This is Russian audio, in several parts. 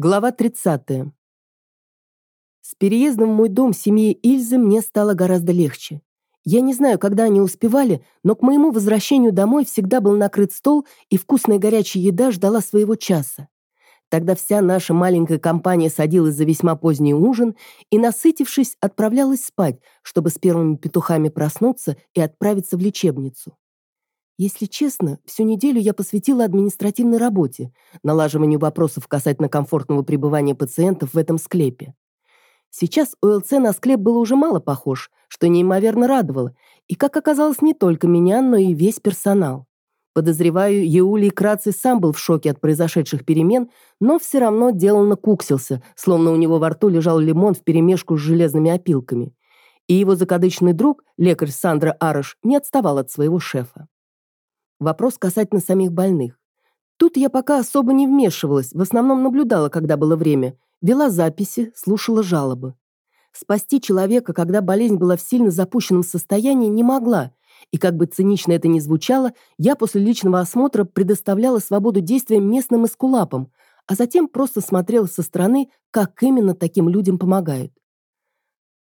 Глава 30. С переездом в мой дом семьи Ильзы мне стало гораздо легче. Я не знаю, когда они успевали, но к моему возвращению домой всегда был накрыт стол, и вкусная горячая еда ждала своего часа. Тогда вся наша маленькая компания садилась за весьма поздний ужин и, насытившись, отправлялась спать, чтобы с первыми петухами проснуться и отправиться в лечебницу. Если честно, всю неделю я посвятила административной работе, налаживанию вопросов касательно комфортного пребывания пациентов в этом склепе. Сейчас ОЛЦ на склеп было уже мало похож, что неимоверно радовало, и, как оказалось, не только меня, но и весь персонал. Подозреваю, Еулий Краций сам был в шоке от произошедших перемен, но все равно деланно куксился, словно у него во рту лежал лимон вперемешку с железными опилками. И его закадычный друг, лекарь Сандра Арыш, не отставал от своего шефа. Вопрос касательно самих больных. Тут я пока особо не вмешивалась, в основном наблюдала, когда было время, вела записи, слушала жалобы. Спасти человека, когда болезнь была в сильно запущенном состоянии, не могла, и как бы цинично это ни звучало, я после личного осмотра предоставляла свободу действия местным эскулапам, а затем просто смотрела со стороны, как именно таким людям помогают.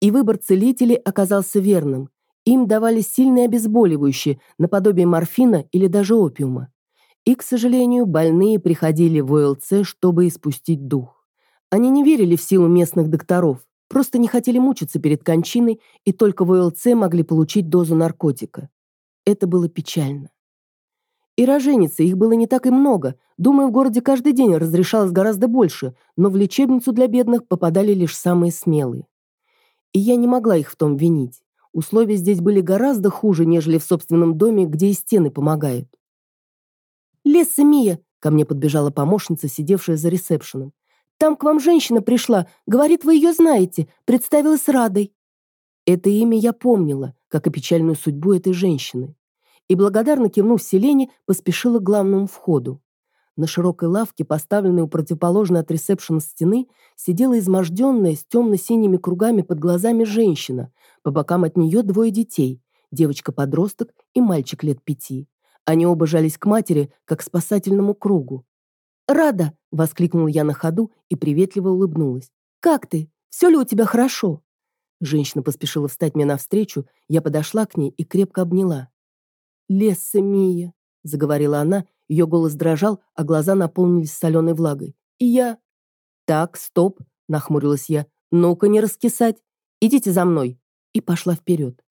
И выбор целителей оказался верным. Им давали сильные обезболивающие, наподобие морфина или даже опиума. И, к сожалению, больные приходили в ОЛЦ, чтобы испустить дух. Они не верили в силу местных докторов, просто не хотели мучиться перед кончиной и только в ОЛЦ могли получить дозу наркотика. Это было печально. И роженицы, их было не так и много. Думаю, в городе каждый день разрешалось гораздо больше, но в лечебницу для бедных попадали лишь самые смелые. И я не могла их в том винить. Условия здесь были гораздо хуже, нежели в собственном доме, где и стены помогают. «Лесса Мия!» – ко мне подбежала помощница, сидевшая за ресепшеном. «Там к вам женщина пришла. Говорит, вы ее знаете. Представилась Радой». Это имя я помнила, как и печальную судьбу этой женщины. И благодарно кивнув Селене, поспешила к главному входу. На широкой лавке, поставленной у противоположной от ресепшена стены, сидела изможденная с темно-синими кругами под глазами женщина. По бокам от нее двое детей – девочка-подросток и мальчик лет пяти. Они оба жались к матери, как к спасательному кругу. «Рада!» – воскликнула я на ходу и приветливо улыбнулась. «Как ты? Все ли у тебя хорошо?» Женщина поспешила встать мне навстречу, я подошла к ней и крепко обняла. «Лесса Мия», — заговорила она ее голос дрожал, а глаза наполнились соленой влагой. И я... «Так, стоп», — нахмурилась я. «Ну-ка, не раскисать. Идите за мной». И пошла вперед.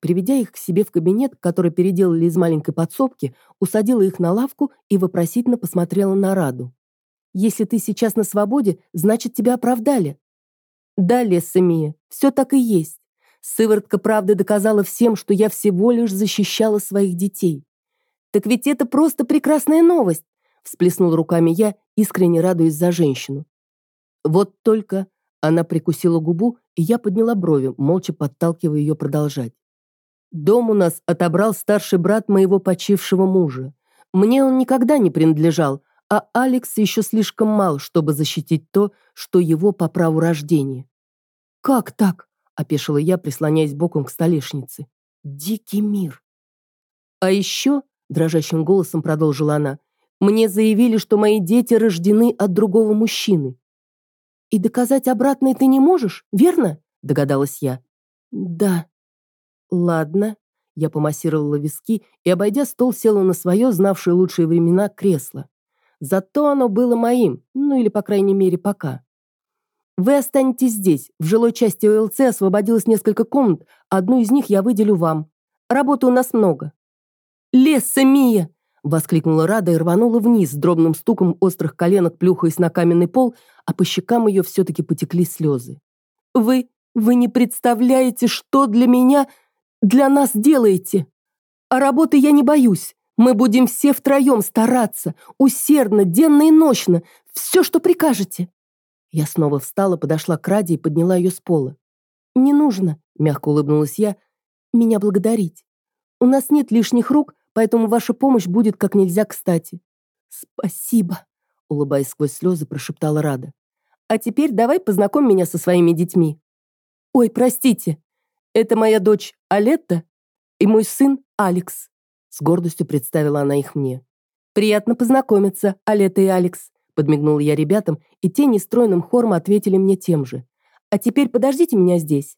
Приведя их к себе в кабинет, который переделали из маленькой подсобки, усадила их на лавку и вопросительно посмотрела на Раду. «Если ты сейчас на свободе, значит, тебя оправдали». «Да, Лесса Мия, все так и есть. Сыворотка правды доказала всем, что я всего лишь защищала своих детей. «Так ведь это просто прекрасная новость!» всплеснул руками я, искренне радуясь за женщину. Вот только она прикусила губу, и я подняла брови, молча подталкивая ее продолжать. Дом у нас отобрал старший брат моего почившего мужа. Мне он никогда не принадлежал, а Алекс еще слишком мал, чтобы защитить то, что его по праву рождения. «Как так?» – опешила я, прислоняясь боком к столешнице. «Дикий мир». А еще дрожащим голосом продолжила она. Мне заявили, что мои дети рождены от другого мужчины. И доказать обратное ты не можешь, верно? догадалась я. Да. Ладно. Я помассировала виски и, обойдя стол, села на свое, знавшее лучшие времена, кресло. Зато оно было моим, ну или, по крайней мере, пока. Вы останетесь здесь. В жилой части ОЛЦ освободилось несколько комнат, одну из них я выделю вам. Работы у нас много. «Лесса, Мия!» — воскликнула Рада и рванула вниз с дробным стуком острых коленок, плюхаясь на каменный пол, а по щекам ее все-таки потекли слезы. «Вы... вы не представляете, что для меня... для нас делаете! А работы я не боюсь. Мы будем все втроем стараться, усердно, денно и ночно, все, что прикажете». Я снова встала, подошла к Раде и подняла ее с пола. «Не нужно», — мягко улыбнулась я, — «меня благодарить. У нас нет лишних рук, поэтому ваша помощь будет как нельзя кстати». «Спасибо», — улыбаясь сквозь слезы, прошептала Рада. «А теперь давай познакомь меня со своими детьми». «Ой, простите, это моя дочь Алетта и мой сын Алекс», — с гордостью представила она их мне. «Приятно познакомиться, Алетта и Алекс», — подмигнул я ребятам, и те нестройным хором ответили мне тем же. «А теперь подождите меня здесь».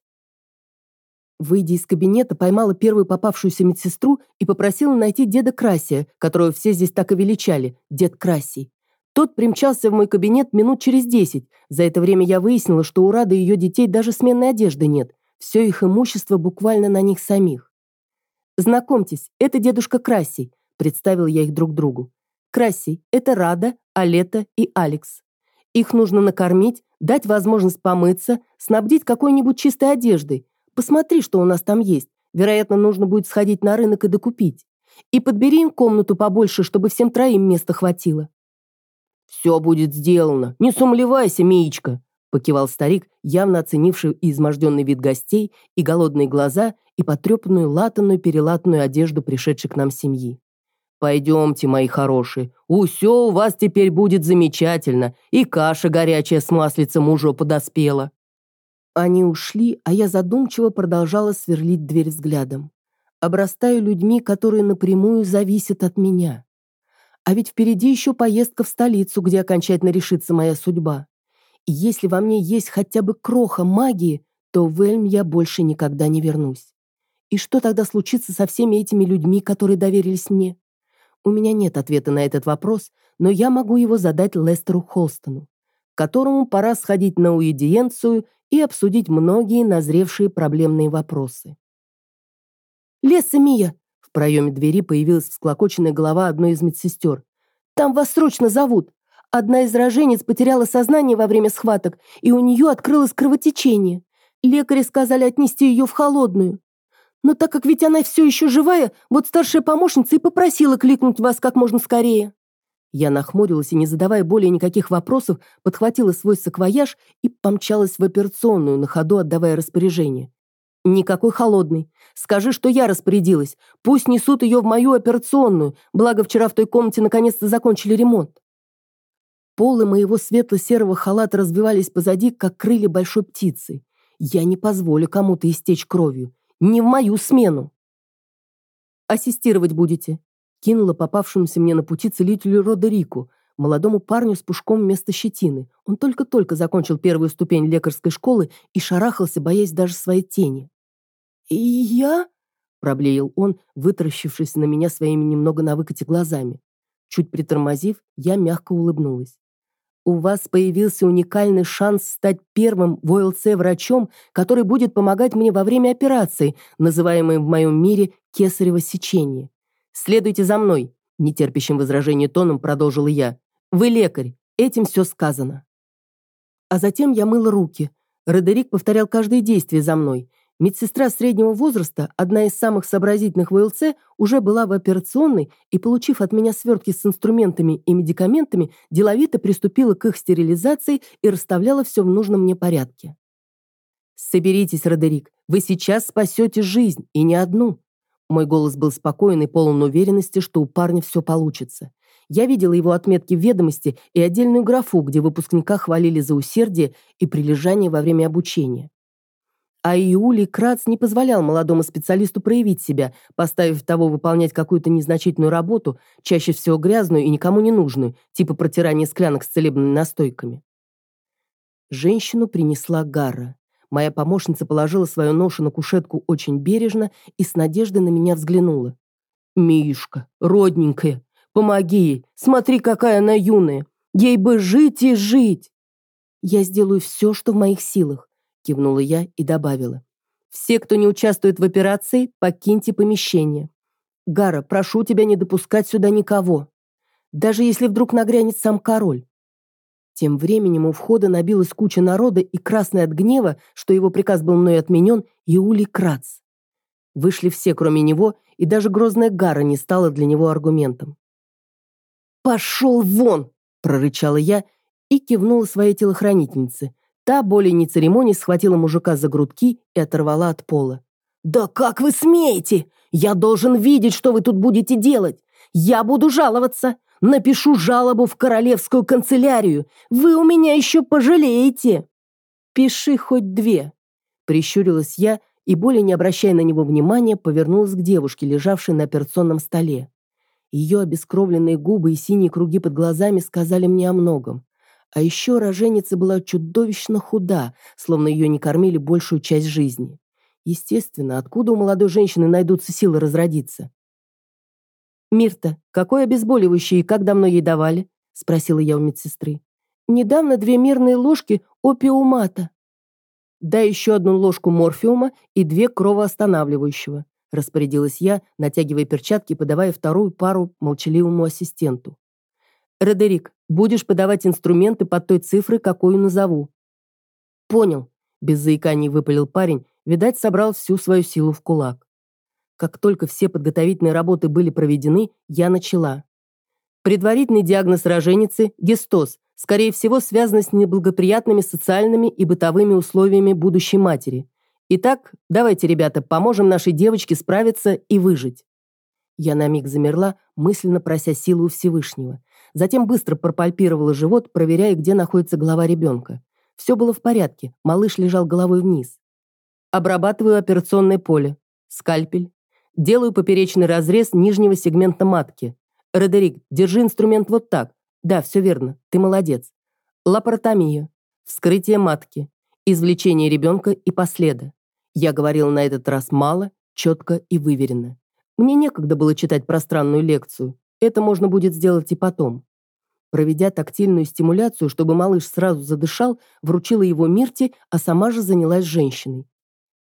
Выйдя из кабинета, поймала первую попавшуюся медсестру и попросила найти деда Красия, которого все здесь так и величали, дед Красий. Тот примчался в мой кабинет минут через десять. За это время я выяснила, что у Рады и ее детей даже сменной одежды нет. Все их имущество буквально на них самих. «Знакомьтесь, это дедушка Красий», – представил я их друг другу. «Красий – это Рада, Алета и Алекс. Их нужно накормить, дать возможность помыться, снабдить какой-нибудь чистой одеждой, Посмотри, что у нас там есть. Вероятно, нужно будет сходить на рынок и докупить. И подбери им комнату побольше, чтобы всем троим места хватило». «Все будет сделано. Не сумлевайся, Миечка», покивал старик, явно оценивший изможденный вид гостей, и голодные глаза, и потрепанную латанную перелатанную одежду пришедшей к нам семьи. «Пойдемте, мои хорошие, усё у вас теперь будет замечательно, и каша горячая с маслицем уже подоспела». Они ушли, а я задумчиво продолжала сверлить дверь взглядом. Обрастаю людьми, которые напрямую зависят от меня. А ведь впереди еще поездка в столицу, где окончательно решится моя судьба. И если во мне есть хотя бы кроха магии, то в Эльм я больше никогда не вернусь. И что тогда случится со всеми этими людьми, которые доверились мне? У меня нет ответа на этот вопрос, но я могу его задать Лестеру Холстону, которому пора сходить на уидиенцию и обсудить многие назревшие проблемные вопросы. «Леса, Мия!» В проеме двери появилась всклокоченная голова одной из медсестер. «Там вас срочно зовут! Одна из роженец потеряла сознание во время схваток, и у нее открылось кровотечение. Лекари сказали отнести ее в холодную. Но так как ведь она все еще живая, вот старшая помощница и попросила кликнуть вас как можно скорее». Я нахмурилась и, не задавая более никаких вопросов, подхватила свой саквояж и помчалась в операционную, на ходу отдавая распоряжение. «Никакой холодный. Скажи, что я распорядилась. Пусть несут ее в мою операционную, благо вчера в той комнате наконец-то закончили ремонт». Полы моего светло-серого халата разбивались позади, как крылья большой птицы. Я не позволю кому-то истечь кровью. Не в мою смену. «Ассистировать будете?» Кинула попавшемуся мне на пути целителю Родерику, молодому парню с пушком вместо щетины. Он только-только закончил первую ступень лекарской школы и шарахался, боясь даже своей тени. «И я?» – проблеял он, вытаращившись на меня своими немного на выкате глазами. Чуть притормозив, я мягко улыбнулась. У вас появился уникальный шанс стать первым в ОЛЦ врачом, который будет помогать мне во время операции, называемой в моем мире кесарево сечение. «Следуйте за мной», – нетерпящим возражения тоном продолжила я. «Вы лекарь, этим все сказано». А затем я мыла руки. Родерик повторял каждое действие за мной. Медсестра среднего возраста, одна из самых сообразительных в ЛЦ, уже была в операционной и, получив от меня свертки с инструментами и медикаментами, деловито приступила к их стерилизации и расставляла все в нужном мне порядке. «Соберитесь, Родерик, вы сейчас спасете жизнь, и не одну. Мой голос был спокоен и полон уверенности, что у парня все получится. Я видела его отметки в ведомости и отдельную графу, где выпускника хвалили за усердие и прилежание во время обучения. А Иулий Крац не позволял молодому специалисту проявить себя, поставив того выполнять какую-то незначительную работу, чаще всего грязную и никому не нужную, типа протирания склянок с целебными настойками. Женщину принесла Гарра. Моя помощница положила свою ношу на кушетку очень бережно и с надеждой на меня взглянула. «Мишка, родненькая, помоги ей, смотри, какая она юная, ей бы жить и жить!» «Я сделаю все, что в моих силах», – кивнула я и добавила. «Все, кто не участвует в операции, покиньте помещение. Гара, прошу тебя не допускать сюда никого. Даже если вдруг нагрянет сам король. Тем временем у входа набилась куча народа, и красный от гнева, что его приказ был мной отменен, Иулий Крац. Вышли все, кроме него, и даже грозная гара не стала для него аргументом. «Пошел вон!» – прорычала я и кивнула своей телохранительнице. Та, более не церемоний, схватила мужика за грудки и оторвала от пола. «Да как вы смеете? Я должен видеть, что вы тут будете делать! Я буду жаловаться! Напишу жалобу в королевскую канцелярию. Вы у меня еще пожалеете. Пиши хоть две. Прищурилась я и, более не обращая на него внимания, повернулась к девушке, лежавшей на операционном столе. Ее обескровленные губы и синие круги под глазами сказали мне о многом. А еще роженица была чудовищно худа, словно ее не кормили большую часть жизни. Естественно, откуда у молодой женщины найдутся силы разродиться? «Мирта, какое обезболивающее и как давно ей давали?» – спросила я у медсестры. «Недавно две мирные ложки опиумата». «Дай еще одну ложку морфиума и две кровоостанавливающего», – распорядилась я, натягивая перчатки и подавая вторую пару молчаливому ассистенту. «Родерик, будешь подавать инструменты под той цифрой, какую назову». «Понял», – без заиканий выпалил парень, видать, собрал всю свою силу в кулак. Как только все подготовительные работы были проведены, я начала. Предварительный диагноз роженицы – гестоз, скорее всего, связано с неблагоприятными социальными и бытовыми условиями будущей матери. Итак, давайте, ребята, поможем нашей девочке справиться и выжить. Я на миг замерла, мысленно прося силу Всевышнего. Затем быстро пропальпировала живот, проверяя, где находится голова ребенка. Все было в порядке, малыш лежал головой вниз. Обрабатываю операционное поле. Скальпель. Делаю поперечный разрез нижнего сегмента матки. Родерик, держи инструмент вот так. Да, все верно, ты молодец. Лапаротомия. Вскрытие матки. Извлечение ребенка и последа. Я говорил на этот раз мало, четко и выверенно. Мне некогда было читать пространную лекцию. Это можно будет сделать и потом. Проведя тактильную стимуляцию, чтобы малыш сразу задышал, вручила его Мирте, а сама же занялась женщиной.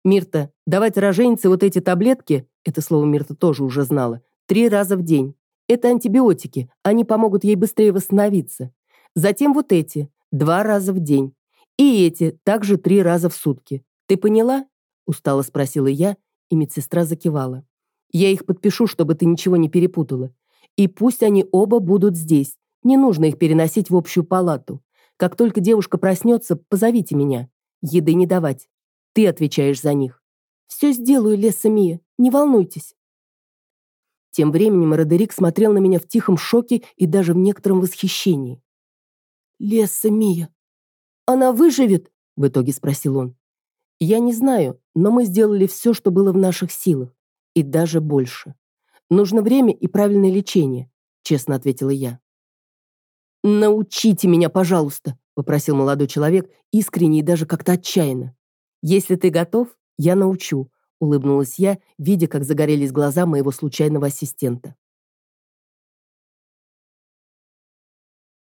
«Мирта, давать роженице вот эти таблетки, это слово Мирта тоже уже знала, три раза в день. Это антибиотики, они помогут ей быстрее восстановиться. Затем вот эти, два раза в день. И эти, также три раза в сутки. Ты поняла?» Устало спросила я, и медсестра закивала. Я их подпишу, чтобы ты ничего не перепутала. И пусть они оба будут здесь. Не нужно их переносить в общую палату. Как только девушка проснется, позовите меня. Еды не давать. Ты отвечаешь за них. Все сделаю, Леса Мия, не волнуйтесь. Тем временем Родерик смотрел на меня в тихом шоке и даже в некотором восхищении. «Леса Мия, она выживет?» – в итоге спросил он. «Я не знаю, но мы сделали все, что было в наших силах и даже больше. Нужно время и правильное лечение, честно ответила я. Научите меня, пожалуйста, попросил молодой человек, искренне и даже как-то отчаянно. Если ты готов, я научу, улыбнулась я, видя, как загорелись глаза моего случайного ассистента.